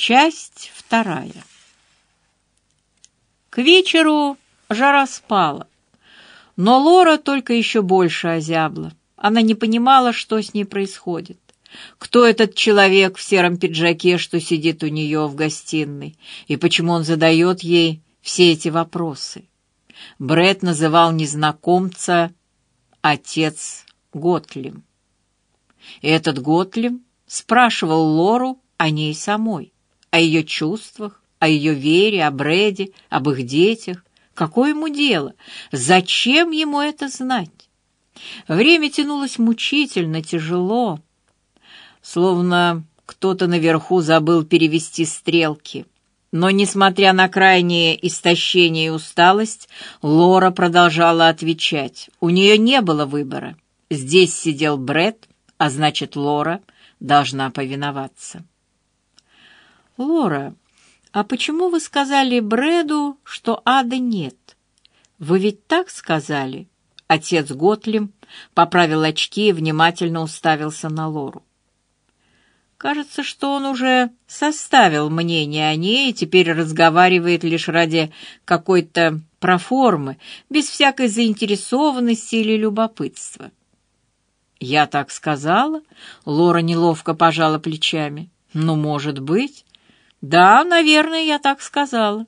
Часть вторая. К вечеру жара спала, но Лора только еще больше озябла. Она не понимала, что с ней происходит. Кто этот человек в сером пиджаке, что сидит у нее в гостиной, и почему он задает ей все эти вопросы? Бред называл незнакомца отец Готлим. И этот Готлим спрашивал Лору о ней самой, о ее чувствах, о ее вере, о Брэде, об их детях. Какое ему дело? Зачем ему это знать? Время тянулось мучительно, тяжело, словно кто-то наверху забыл перевести стрелки. Но, несмотря на крайнее истощение и усталость, Лора продолжала отвечать. У нее не было выбора. Здесь сидел Бред, а значит, Лора должна повиноваться. «Лора, а почему вы сказали Бреду, что ада нет? Вы ведь так сказали?» Отец Готлим поправил очки и внимательно уставился на Лору. Кажется, что он уже составил мнение о ней и теперь разговаривает лишь ради какой-то проформы, без всякой заинтересованности или любопытства. «Я так сказала?» — Лора неловко пожала плечами. «Ну, может быть. Да, наверное, я так сказала».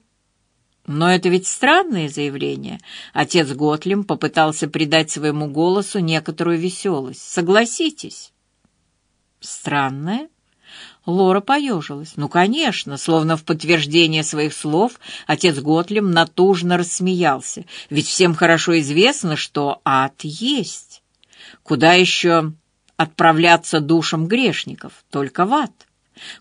Но это ведь странное заявление. Отец Готлим попытался придать своему голосу некоторую веселость. Согласитесь. Странное? Лора поежилась. Ну, конечно, словно в подтверждение своих слов, отец Готлем натужно рассмеялся. Ведь всем хорошо известно, что ад есть. Куда еще отправляться душам грешников? Только в ад.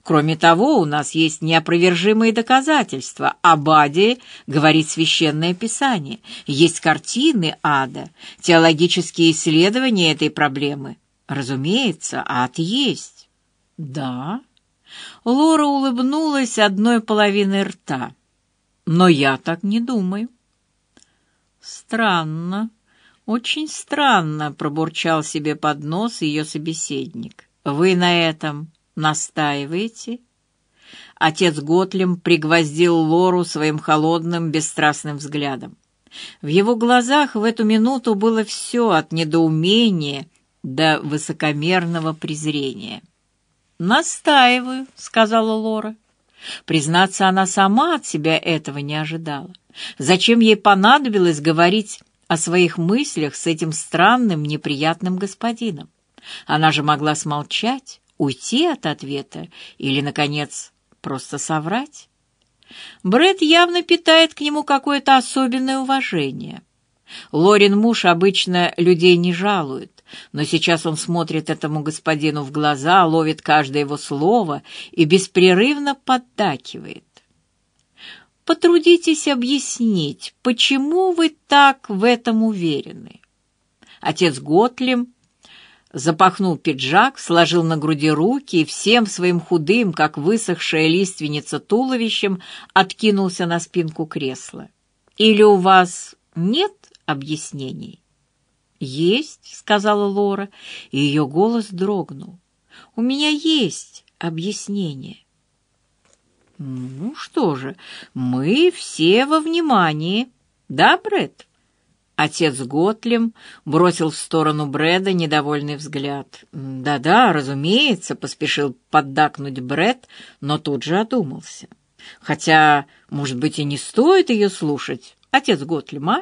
Кроме того, у нас есть неопровержимые доказательства. Об аде говорит Священное Писание. Есть картины ада, теологические исследования этой проблемы. Разумеется, ад есть. Да, Лора улыбнулась одной половиной рта. «Но я так не думаю». «Странно, очень странно», — пробурчал себе под нос ее собеседник. «Вы на этом настаиваете?» Отец Готлем пригвоздил Лору своим холодным, бесстрастным взглядом. В его глазах в эту минуту было все от недоумения до высокомерного презрения. «Настаиваю», — сказала Лора. Признаться, она сама от себя этого не ожидала. Зачем ей понадобилось говорить о своих мыслях с этим странным, неприятным господином? Она же могла смолчать, уйти от ответа или, наконец, просто соврать. Бред явно питает к нему какое-то особенное уважение. Лорин муж обычно людей не жалует, но сейчас он смотрит этому господину в глаза, ловит каждое его слово и беспрерывно поддакивает. Потрудитесь объяснить, почему вы так в этом уверены. Отец Готлем запахнул пиджак, сложил на груди руки и всем своим худым, как высохшая лиственница туловищем, откинулся на спинку кресла. «Или у вас нет объяснений?» «Есть», — сказала Лора, и ее голос дрогнул. «У меня есть объяснение». «Ну что же, мы все во внимании, да, Брэд?» Отец Готлем бросил в сторону Брэда недовольный взгляд. «Да-да, разумеется», — поспешил поддакнуть Брэд, но тут же одумался. «Хотя, может быть, и не стоит ее слушать, отец Готлем, а?»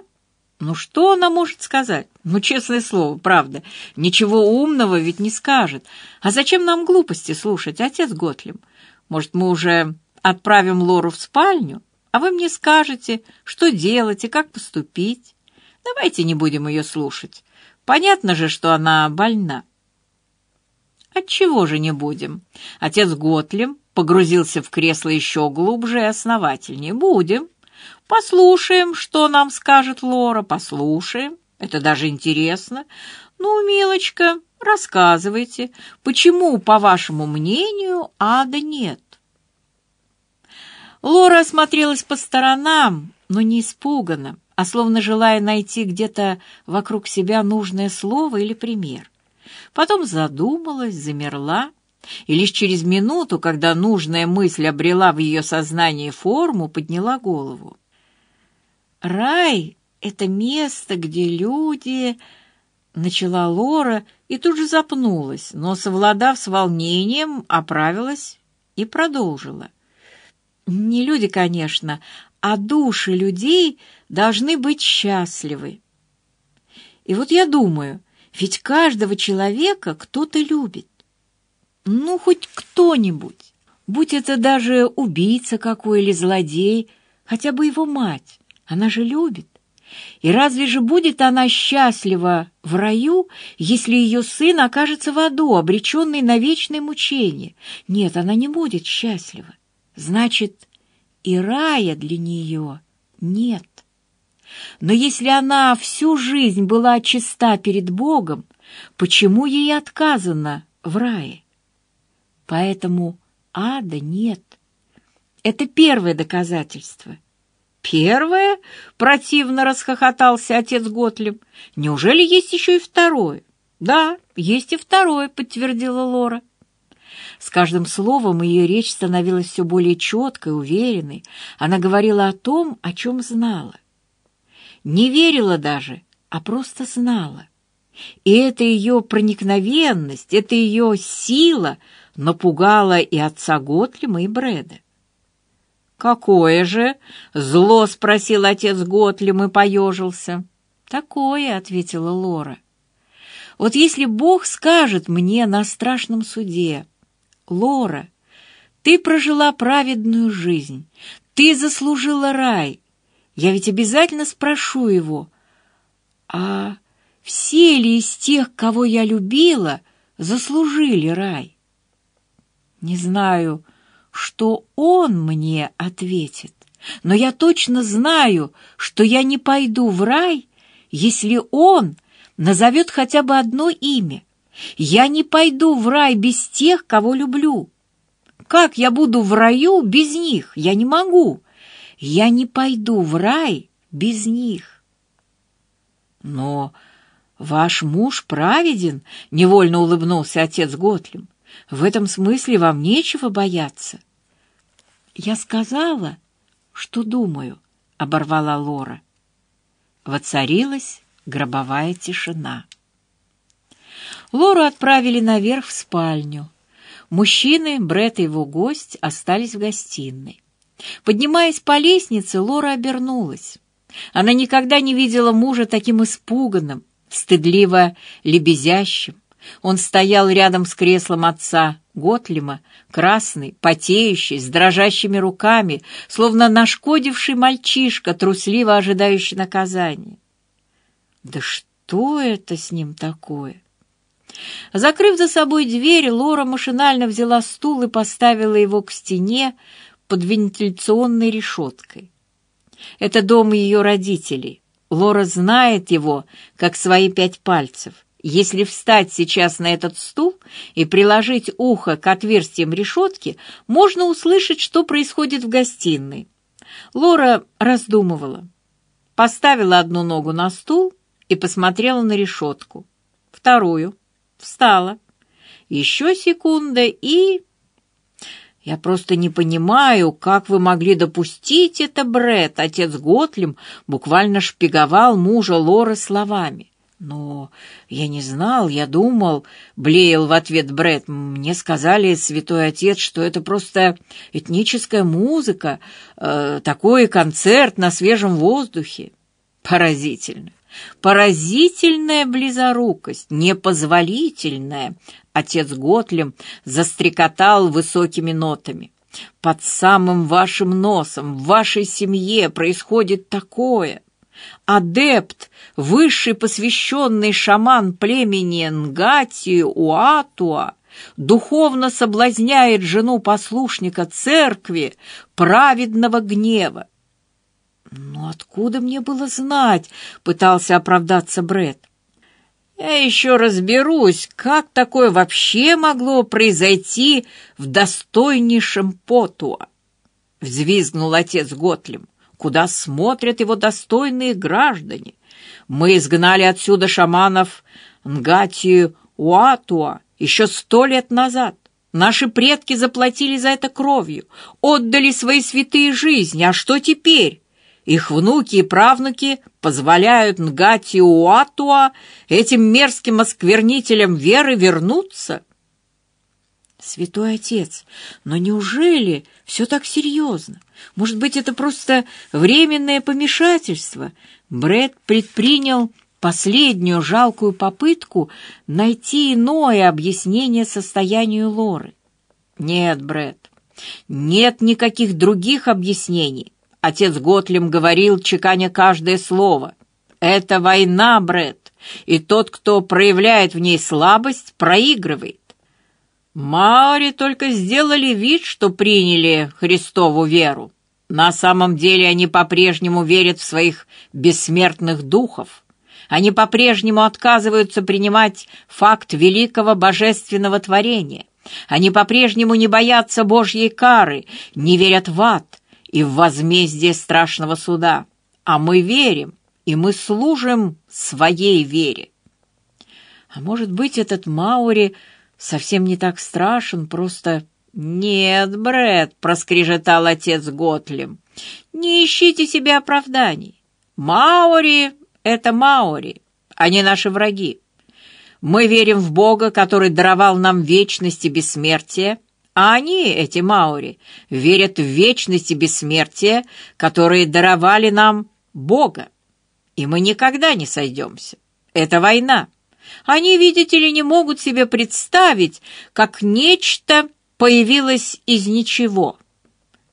Ну что она может сказать? Ну, честное слово, правда, ничего умного ведь не скажет. А зачем нам глупости слушать, отец Готлим? Может, мы уже отправим Лору в спальню, а вы мне скажете, что делать и как поступить? Давайте не будем ее слушать. Понятно же, что она больна. Отчего же не будем? Отец Готлим погрузился в кресло еще глубже и основательнее. Будем. Послушаем, что нам скажет Лора, послушаем. Это даже интересно. Ну, милочка, рассказывайте, почему, по вашему мнению, ада нет? Лора осмотрелась по сторонам, но не испуганно, а словно желая найти где-то вокруг себя нужное слово или пример. Потом задумалась, замерла И лишь через минуту, когда нужная мысль обрела в ее сознании форму, подняла голову. «Рай — это место, где люди...» Начала Лора и тут же запнулась, но, совладав с волнением, оправилась и продолжила. «Не люди, конечно, а души людей должны быть счастливы. И вот я думаю, ведь каждого человека кто-то любит. Ну, хоть кто-нибудь. Будь это даже убийца какой или злодей, хотя бы его мать. Она же любит. И разве же будет она счастлива в раю, если ее сын окажется в аду, обреченный на вечное мучение? Нет, она не будет счастлива. Значит, и рая для нее нет. Но если она всю жизнь была чиста перед Богом, почему ей отказано в рае? Поэтому ада нет. Это первое доказательство. Первое? Противно расхохотался отец Готлиб. Неужели есть еще и второе? Да, есть и второе, подтвердила Лора. С каждым словом ее речь становилась все более четкой, уверенной. Она говорила о том, о чем знала. Не верила даже, а просто знала. И эта ее проникновенность, эта ее сила напугала и отца Готлима, и Брэда. «Какое же?» — зло спросил отец Готлим и поежился. «Такое», — ответила Лора. «Вот если Бог скажет мне на страшном суде, Лора, ты прожила праведную жизнь, ты заслужила рай. Я ведь обязательно спрошу его, а все ли из тех, кого я любила, заслужили рай? Не знаю, что он мне ответит, но я точно знаю, что я не пойду в рай, если он назовет хотя бы одно имя. Я не пойду в рай без тех, кого люблю. Как я буду в раю без них? Я не могу. Я не пойду в рай без них. Но ваш муж праведен, — невольно улыбнулся отец Готлим. В этом смысле вам нечего бояться. Я сказала, что думаю, — оборвала Лора. Воцарилась гробовая тишина. Лору отправили наверх в спальню. Мужчины, Брэд и его гость, остались в гостиной. Поднимаясь по лестнице, Лора обернулась. Она никогда не видела мужа таким испуганным, стыдливо лебезящим. Он стоял рядом с креслом отца, Готлима, красный, потеющий, с дрожащими руками, словно нашкодивший мальчишка, трусливо ожидающий наказания. Да что это с ним такое? Закрыв за собой дверь, Лора машинально взяла стул и поставила его к стене под вентиляционной решеткой. Это дом ее родителей. Лора знает его, как свои пять пальцев. Если встать сейчас на этот стул и приложить ухо к отверстиям решетки, можно услышать, что происходит в гостиной. Лора раздумывала. Поставила одну ногу на стул и посмотрела на решетку. Вторую встала. Еще секунда и... «Я просто не понимаю, как вы могли допустить это, Бред. Отец Готлим буквально шпиговал мужа Лоры словами. «Но я не знал, я думал...» — блеял в ответ Бред. «Мне сказали, святой отец, что это просто этническая музыка, э, такой концерт на свежем воздухе. Поразительно. Поразительная близорукость, непозволительная. Отец Готлем застрекотал высокими нотами. Под самым вашим носом, в вашей семье происходит такое. Адепт, высший посвященный шаман племени Нгати Уатуа, духовно соблазняет жену послушника церкви праведного гнева. «Ну откуда мне было знать?» — пытался оправдаться Бред. «Я еще разберусь, как такое вообще могло произойти в достойнейшем Потуа!» — взвизгнул отец Готлем. «Куда смотрят его достойные граждане? Мы изгнали отсюда шаманов Нгатию Уатуа еще сто лет назад. Наши предки заплатили за это кровью, отдали свои святые жизни. А что теперь? Их внуки и правнуки позволяют Нгати Уатуа, этим мерзким осквернителям веры, вернуться? Святой Отец, но неужели все так серьезно? Может быть, это просто временное помешательство? Бред предпринял последнюю жалкую попытку найти иное объяснение состоянию Лоры. Нет, Бред, нет никаких других объяснений. Отец Готлем говорил, чеканя каждое слово. Это война, Бред, и тот, кто проявляет в ней слабость, проигрывает. Маори только сделали вид, что приняли Христову веру. На самом деле они по-прежнему верят в своих бессмертных духов. Они по-прежнему отказываются принимать факт великого божественного творения. Они по-прежнему не боятся Божьей кары, не верят в ад и в возмездие страшного суда. А мы верим, и мы служим своей вере. А может быть, этот Маури совсем не так страшен, просто... «Нет, Брэд», — проскрежетал отец Готлем, — «не ищите себе оправданий. Маури это маори, они наши враги. Мы верим в Бога, который даровал нам вечность и бессмертие, а они, эти маори, верят в вечность и бессмертие, которые даровали нам Бога. И мы никогда не сойдемся. Это война. Они, видите ли, не могут себе представить, как нечто появилось из ничего.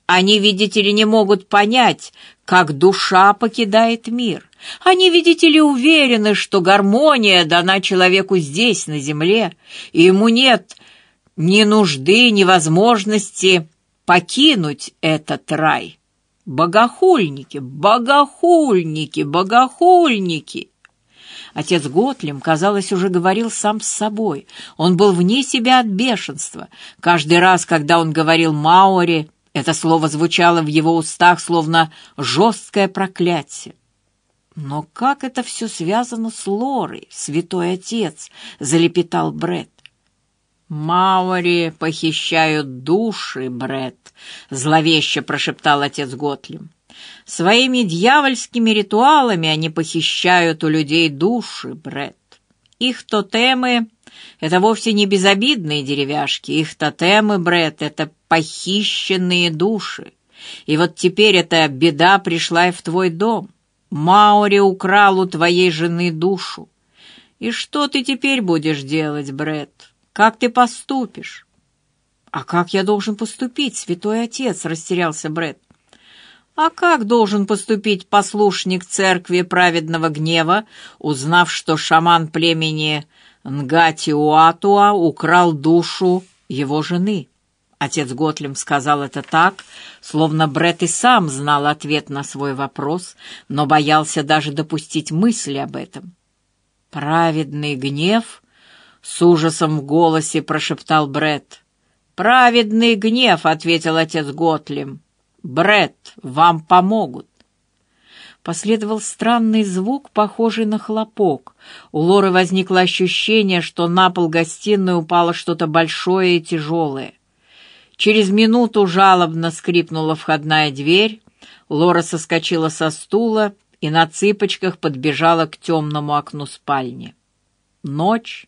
Они, видите ли, не могут понять, как душа покидает мир. Они, видите ли, уверены, что гармония дана человеку здесь, на земле, и ему нет ни нужды, ни возможности покинуть этот рай. Богохульники, богохульники, богохульники. Отец Готлем, казалось, уже говорил сам с собой. Он был вне себя от бешенства. Каждый раз, когда он говорил «Маори», это слово звучало в его устах, словно жесткое проклятие. «Но как это все связано с Лорой, святой отец?» — залепетал Бред. «Маури похищают души, Бред», — зловеще прошептал отец Готлим. «Своими дьявольскими ритуалами они похищают у людей души, Бред. Их тотемы — это вовсе не безобидные деревяшки. Их тотемы, Бред, — это похищенные души. И вот теперь эта беда пришла и в твой дом. Маури украл у твоей жены душу. И что ты теперь будешь делать, Бред? Как ты поступишь? А как я должен поступить, святой отец? растерялся Бред. А как должен поступить послушник церкви праведного гнева, узнав, что шаман племени Нгати-Уатуа украл душу его жены? Отец Готлем сказал это так, словно Бред и сам знал ответ на свой вопрос, но боялся даже допустить мысли об этом. «Праведный гнев?» — с ужасом в голосе прошептал Бред. «Праведный гнев», — ответил отец Готлем. Бред, вам помогут». Последовал странный звук, похожий на хлопок. У Лоры возникло ощущение, что на пол гостиной упало что-то большое и тяжелое. Через минуту жалобно скрипнула входная дверь. Лора соскочила со стула и на цыпочках подбежала к темному окну спальни. Ночь.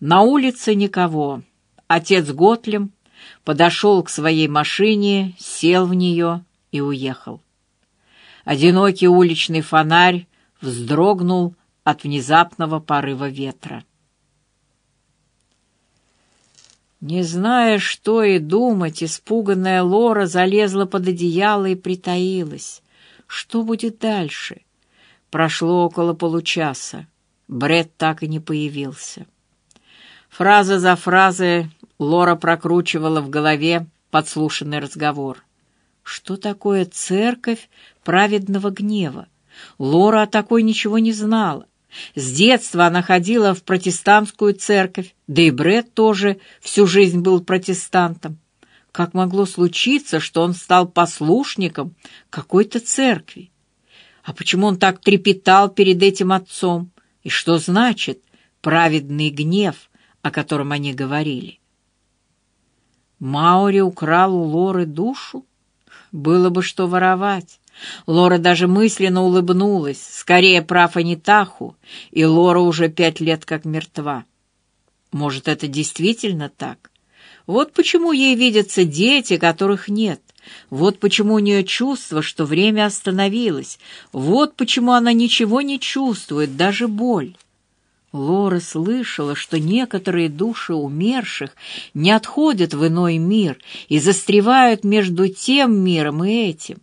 На улице никого. Отец Готлем подошел к своей машине, сел в нее и уехал. Одинокий уличный фонарь вздрогнул от внезапного порыва ветра. Не зная, что и думать, испуганная Лора залезла под одеяло и притаилась. Что будет дальше? Прошло около получаса. Бред так и не появился. Фраза за фразой Лора прокручивала в голове подслушанный разговор. Что такое церковь праведного гнева? Лора о такой ничего не знала. С детства она ходила в протестантскую церковь, да и Бред тоже всю жизнь был протестантом. Как могло случиться, что он стал послушником какой-то церкви? А почему он так трепетал перед этим отцом? И что значит праведный гнев, о котором они говорили? Маури украл у Лоры душу? Было бы что воровать. Лора даже мысленно улыбнулась. Скорее прав Анитаху, и Лора уже пять лет как мертва. Может, это действительно так? Вот почему ей видятся дети, которых нет. Вот почему у нее чувство, что время остановилось. Вот почему она ничего не чувствует, даже боль. Лора слышала, что некоторые души умерших не отходят в иной мир и застревают между тем миром и этим.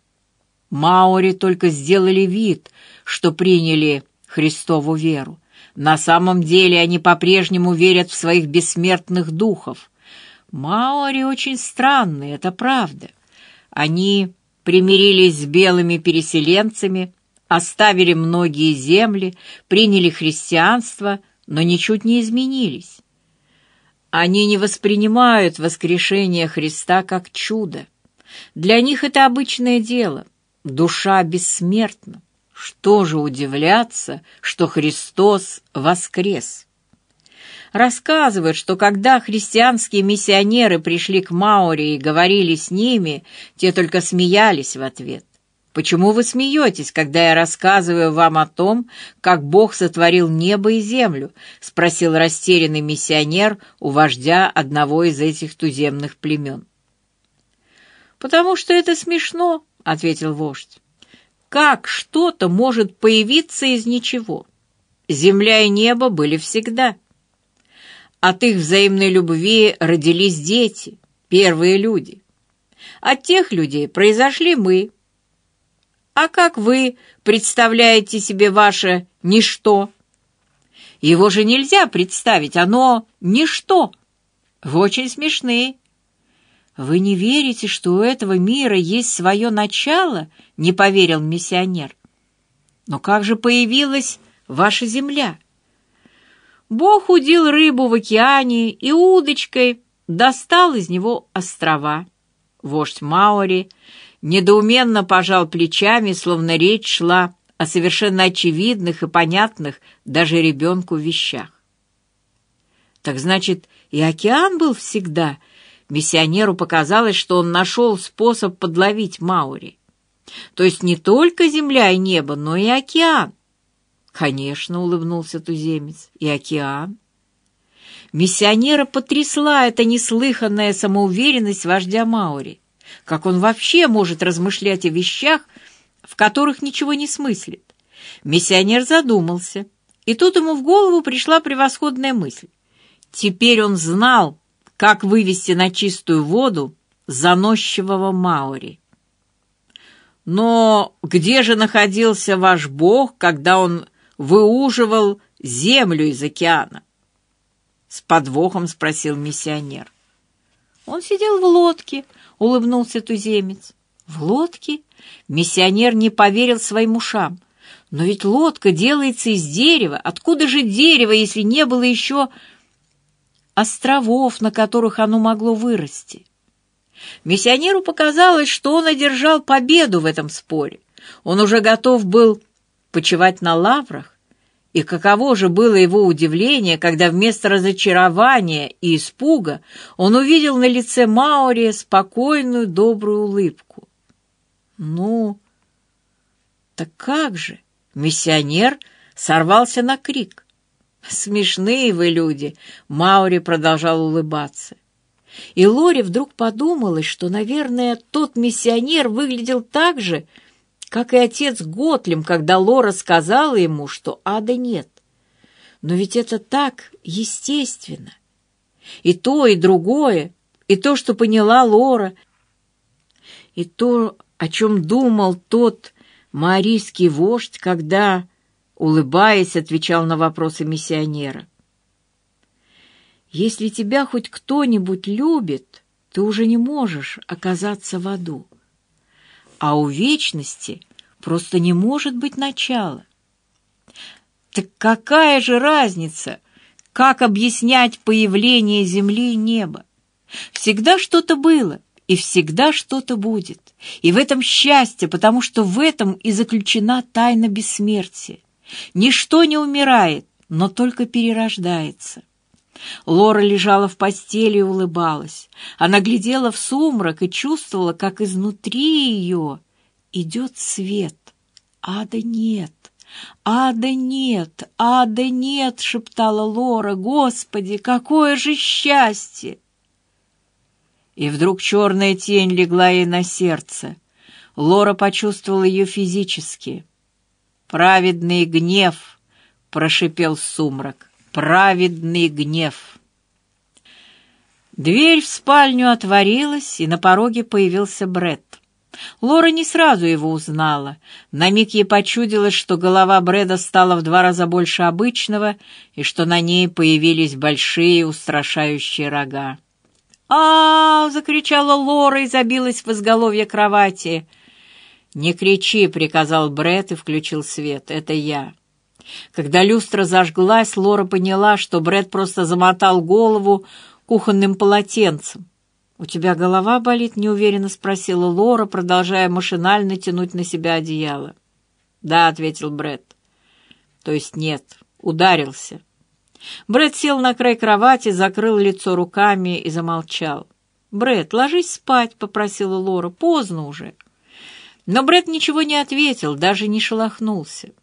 Маори только сделали вид, что приняли Христову веру. На самом деле они по-прежнему верят в своих бессмертных духов. Маори очень странные, это правда. Они примирились с белыми переселенцами, оставили многие земли, приняли христианство, но ничуть не изменились. Они не воспринимают воскрешение Христа как чудо. Для них это обычное дело. Душа бессмертна. Что же удивляться, что Христос воскрес? Рассказывают, что когда христианские миссионеры пришли к Маури и говорили с ними, те только смеялись в ответ. Почему вы смеетесь, когда я рассказываю вам о том, как Бог сотворил небо и землю? спросил растерянный миссионер у вождя одного из этих туземных племен. Потому что это смешно, ответил вождь. Как что-то может появиться из ничего? Земля и небо были всегда. От их взаимной любви родились дети, первые люди. От тех людей произошли мы, а как вы представляете себе ваше ничто? Его же нельзя представить, оно ничто. Вы очень смешные. Вы не верите, что у этого мира есть свое начало? Не поверил миссионер. Но как же появилась ваша земля? Бог удил рыбу в океане и удочкой достал из него острова. Вождь Маори недоуменно пожал плечами, словно речь шла о совершенно очевидных и понятных даже ребенку вещах. Так значит, и океан был всегда. Миссионеру показалось, что он нашел способ подловить Маури. То есть не только земля и небо, но и океан. Конечно, улыбнулся туземец, и океан. Миссионера потрясла эта неслыханная самоуверенность вождя Маури. Как он вообще может размышлять о вещах, в которых ничего не смыслит? Миссионер задумался, и тут ему в голову пришла превосходная мысль. Теперь он знал, как вывести на чистую воду заносчивого Маори. Но где же находился ваш бог, когда он выуживал землю из океана? С подвохом спросил миссионер. Он сидел в лодке, — улыбнулся туземец. «В лодке?» Миссионер не поверил своим ушам. «Но ведь лодка делается из дерева. Откуда же дерево, если не было еще островов, на которых оно могло вырасти?» Миссионеру показалось, что он одержал победу в этом споре. Он уже готов был почивать на лаврах, и каково же было его удивление, когда вместо разочарования и испуга он увидел на лице Маори спокойную, добрую улыбку. «Ну, так как же?» Миссионер сорвался на крик. «Смешные вы люди!» — Маури продолжал улыбаться. И Лори вдруг подумалось, что, наверное, тот миссионер выглядел так же, как и отец Готлем, когда Лора сказала ему, что ада нет. Но ведь это так естественно. И то, и другое, и то, что поняла Лора, и то, о чем думал тот маорийский вождь, когда, улыбаясь, отвечал на вопросы миссионера. «Если тебя хоть кто-нибудь любит, ты уже не можешь оказаться в аду а у вечности просто не может быть начала. Так какая же разница, как объяснять появление земли и неба? Всегда что-то было, и всегда что-то будет. И в этом счастье, потому что в этом и заключена тайна бессмертия. Ничто не умирает, но только перерождается. Лора лежала в постели и улыбалась. Она глядела в сумрак и чувствовала, как изнутри ее идет свет. Ада нет. «Ада нет! Ада нет!» — шептала Лора. «Господи, какое же счастье!» И вдруг черная тень легла ей на сердце. Лора почувствовала ее физически. «Праведный гнев!» — прошипел сумрак. «Праведный гнев!» Дверь в спальню отворилась, и на пороге появился Бред. Лора не сразу его узнала. На миг ей почудилось, что голова Брэда стала в два раза больше обычного и что на ней появились большие устрашающие рога. а, -а, -а закричала Лора и забилась в изголовье кровати. «Не кричи!» — приказал Брэд и включил свет. «Это я». Когда люстра зажглась, Лора поняла, что Брэд просто замотал голову кухонным полотенцем. «У тебя голова болит?» — неуверенно спросила Лора, продолжая машинально тянуть на себя одеяло. «Да», — ответил Бред. «То есть нет, ударился». Бред сел на край кровати, закрыл лицо руками и замолчал. Бред, ложись спать», — попросила Лора. «Поздно уже». Но Бред ничего не ответил, даже не шелохнулся.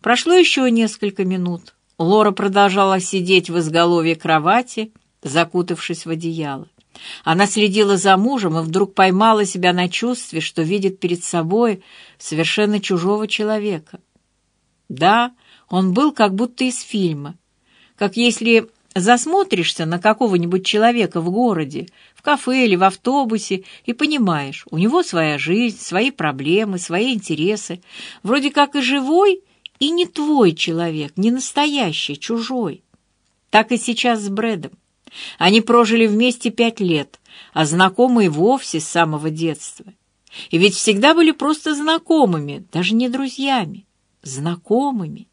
Прошло еще несколько минут. Лора продолжала сидеть в изголовье кровати, закутавшись в одеяло. Она следила за мужем и вдруг поймала себя на чувстве, что видит перед собой совершенно чужого человека. Да, он был как будто из фильма. Как если засмотришься на какого-нибудь человека в городе, в кафе или в автобусе, и понимаешь, у него своя жизнь, свои проблемы, свои интересы. Вроде как и живой, и не твой человек, не настоящий, чужой. Так и сейчас с Брэдом. Они прожили вместе пять лет, а знакомы и вовсе с самого детства. И ведь всегда были просто знакомыми, даже не друзьями, знакомыми.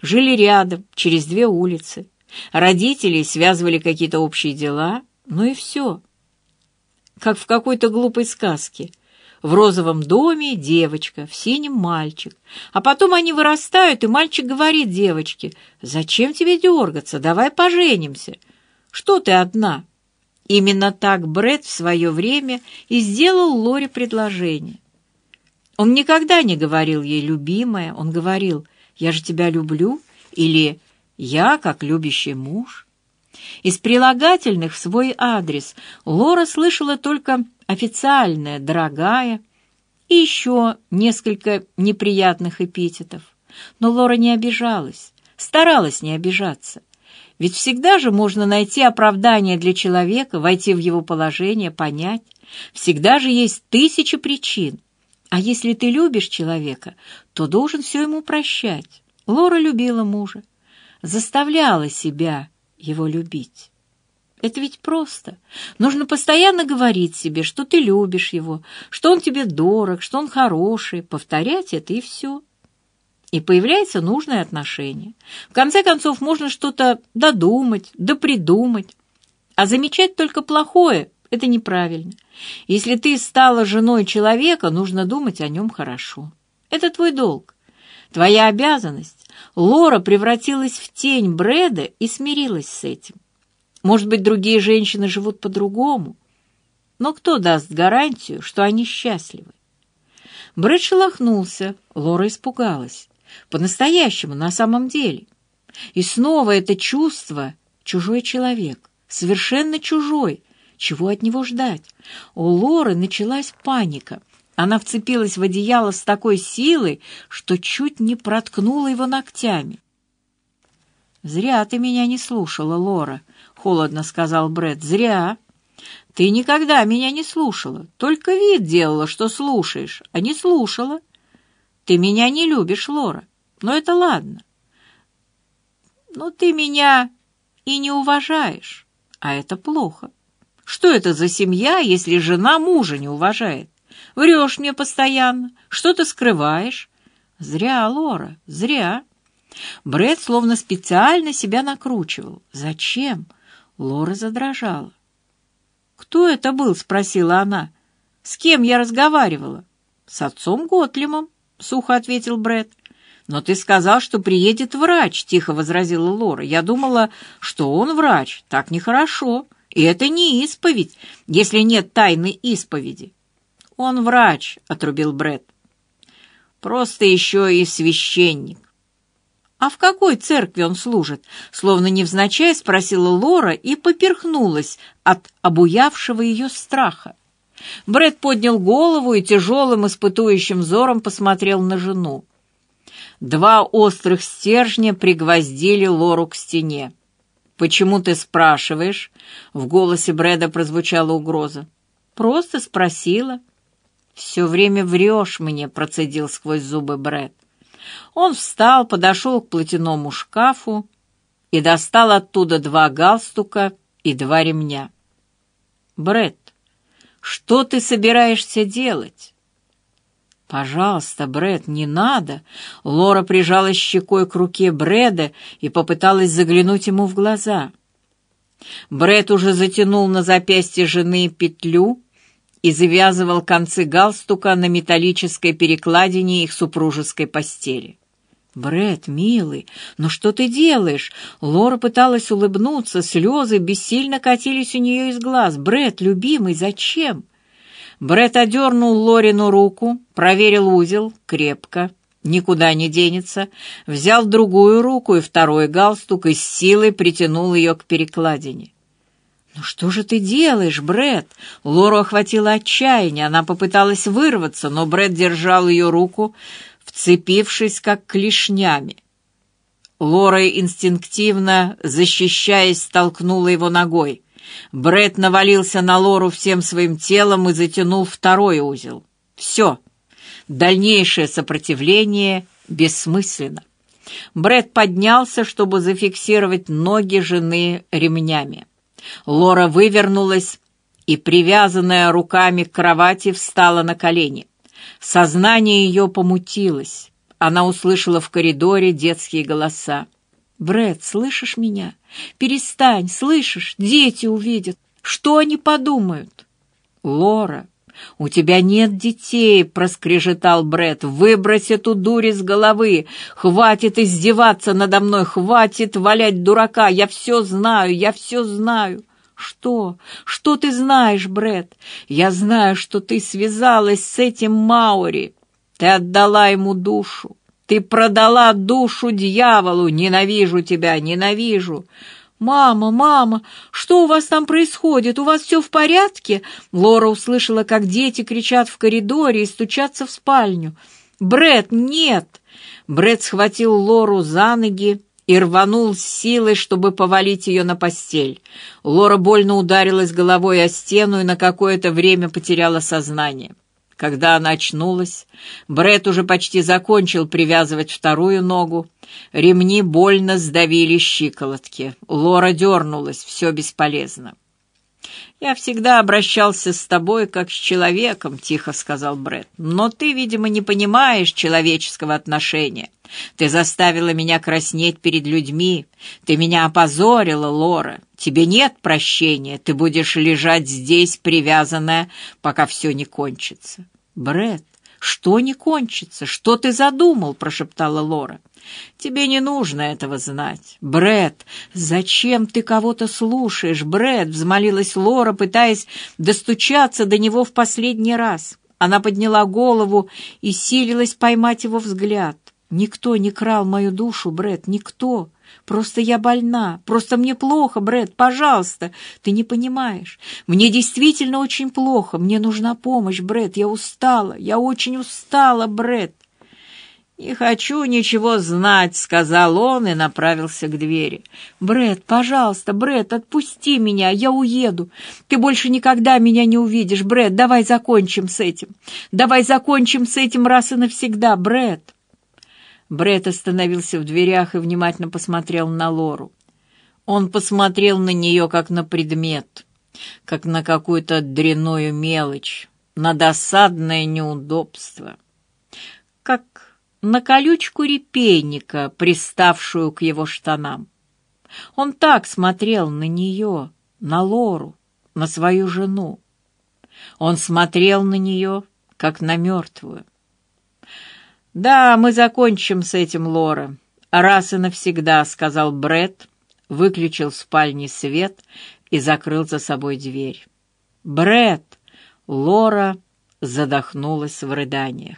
Жили рядом, через две улицы. Родителей связывали какие-то общие дела, ну и все. Как в какой-то глупой сказке. В розовом доме девочка, в синем мальчик. А потом они вырастают, и мальчик говорит девочке, «Зачем тебе дергаться? Давай поженимся». Что ты одна?» Именно так Бред в свое время и сделал Лоре предложение. Он никогда не говорил ей «любимая», он говорил «я же тебя люблю» или «я как любящий муж». Из прилагательных в свой адрес Лора слышала только официальное «дорогая» и еще несколько неприятных эпитетов. Но Лора не обижалась, старалась не обижаться. Ведь всегда же можно найти оправдание для человека, войти в его положение, понять. Всегда же есть тысячи причин. А если ты любишь человека, то должен все ему прощать. Лора любила мужа, заставляла себя его любить. Это ведь просто. Нужно постоянно говорить себе, что ты любишь его, что он тебе дорог, что он хороший, повторять это и все и появляется нужное отношение. В конце концов, можно что-то додумать, допридумать. А замечать только плохое – это неправильно. Если ты стала женой человека, нужно думать о нем хорошо. Это твой долг, твоя обязанность. Лора превратилась в тень Брэда и смирилась с этим. Может быть, другие женщины живут по-другому, но кто даст гарантию, что они счастливы? Брэд шелохнулся, Лора испугалась. По-настоящему, на самом деле. И снова это чувство чужой человек, совершенно чужой. Чего от него ждать? У Лоры началась паника. Она вцепилась в одеяло с такой силой, что чуть не проткнула его ногтями. «Зря ты меня не слушала, Лора», — холодно сказал Бред. «Зря. Ты никогда меня не слушала, только вид делала, что слушаешь, а не слушала. Ты меня не любишь, Лора, но это ладно. Но ты меня и не уважаешь, а это плохо. Что это за семья, если жена мужа не уважает? Врешь мне постоянно, что ты скрываешь. Зря, Лора, зря. Бред словно специально себя накручивал. Зачем? Лора задрожала. «Кто это был?» — спросила она. «С кем я разговаривала?» «С отцом Готлемом», — сухо ответил Бред. «Но ты сказал, что приедет врач», — тихо возразила Лора. «Я думала, что он врач. Так нехорошо. И это не исповедь, если нет тайны исповеди». «Он врач», — отрубил Бред. «Просто еще и священник». «А в какой церкви он служит?» Словно невзначай спросила Лора и поперхнулась от обуявшего ее страха. Бред поднял голову и тяжелым испытующим взором посмотрел на жену. Два острых стержня пригвоздили Лору к стене. «Почему ты спрашиваешь?» В голосе Брэда прозвучала угроза. «Просто спросила». «Все время врешь мне», — процедил сквозь зубы Брэд. Он встал, подошел к платяному шкафу и достал оттуда два галстука и два ремня. «Брэд, что ты собираешься делать?» «Пожалуйста, Брэд, не надо!» Лора прижала щекой к руке Брэда и попыталась заглянуть ему в глаза. Брэд уже затянул на запястье жены петлю и завязывал концы галстука на металлической перекладине их супружеской постели. Брэд, милый, ну что ты делаешь?» Лора пыталась улыбнуться, слезы бессильно катились у нее из глаз. Брэд, любимый, зачем?» Бред одернул Лорину руку, проверил узел, крепко, никуда не денется, взял другую руку и второй галстук и с силой притянул ее к перекладине. «Ну что же ты делаешь, Бред? Лору охватило отчаяние, она попыталась вырваться, но Бред держал ее руку, вцепившись как клешнями. Лора инстинктивно, защищаясь, столкнула его ногой. Бред навалился на Лору всем своим телом и затянул второй узел. Все. Дальнейшее сопротивление бессмысленно. Бред поднялся, чтобы зафиксировать ноги жены ремнями. Лора вывернулась и, привязанная руками к кровати, встала на колени. Сознание ее помутилось. Она услышала в коридоре детские голоса. Бред, слышишь меня? Перестань, слышишь? Дети увидят. Что они подумают? Лора, у тебя нет детей, проскрежетал Бред. Выбрось эту дурь из головы. Хватит издеваться надо мной, хватит валять дурака. Я все знаю, я все знаю. Что? Что ты знаешь, Бред? Я знаю, что ты связалась с этим Маури. Ты отдала ему душу. Ты продала душу дьяволу! Ненавижу тебя, ненавижу!» «Мама, мама, что у вас там происходит? У вас все в порядке?» Лора услышала, как дети кричат в коридоре и стучатся в спальню. Бред, нет!» Бред схватил Лору за ноги и рванул с силой, чтобы повалить ее на постель. Лора больно ударилась головой о стену и на какое-то время потеряла сознание. Когда она очнулась, Бред уже почти закончил привязывать вторую ногу. Ремни больно сдавили щиколотки. Лора дернулась, все бесполезно. «Я всегда обращался с тобой как с человеком», — тихо сказал Бред. «Но ты, видимо, не понимаешь человеческого отношения. Ты заставила меня краснеть перед людьми. Ты меня опозорила, Лора. Тебе нет прощения. Ты будешь лежать здесь, привязанная, пока все не кончится». Бред, что не кончится? Что ты задумал?» — прошептала Лора. «Тебе не нужно этого знать. Бред, зачем ты кого-то слушаешь? Бред!» — взмолилась Лора, пытаясь достучаться до него в последний раз. Она подняла голову и силилась поймать его взгляд. «Никто не крал мою душу, Бред, никто. Просто я больна. Просто мне плохо, Бред. Пожалуйста. Ты не понимаешь. Мне действительно очень плохо. Мне нужна помощь, Бред. Я устала. Я очень устала, Бред. «Не хочу ничего знать», — сказал он и направился к двери. Бред, пожалуйста, Бред, отпусти меня, я уеду. Ты больше никогда меня не увидишь, Бред. Давай закончим с этим. Давай закончим с этим раз и навсегда, Бред. Бред остановился в дверях и внимательно посмотрел на Лору. Он посмотрел на нее как на предмет, как на какую-то дрянную мелочь, на досадное неудобство, как на колючку репейника, приставшую к его штанам. Он так смотрел на нее, на Лору, на свою жену. Он смотрел на нее, как на мертвую. Да, мы закончим с этим, Лора. Раз и навсегда, сказал Бред, выключил в спальне свет и закрыл за собой дверь. Бред, Лора задохнулась в рыданиях.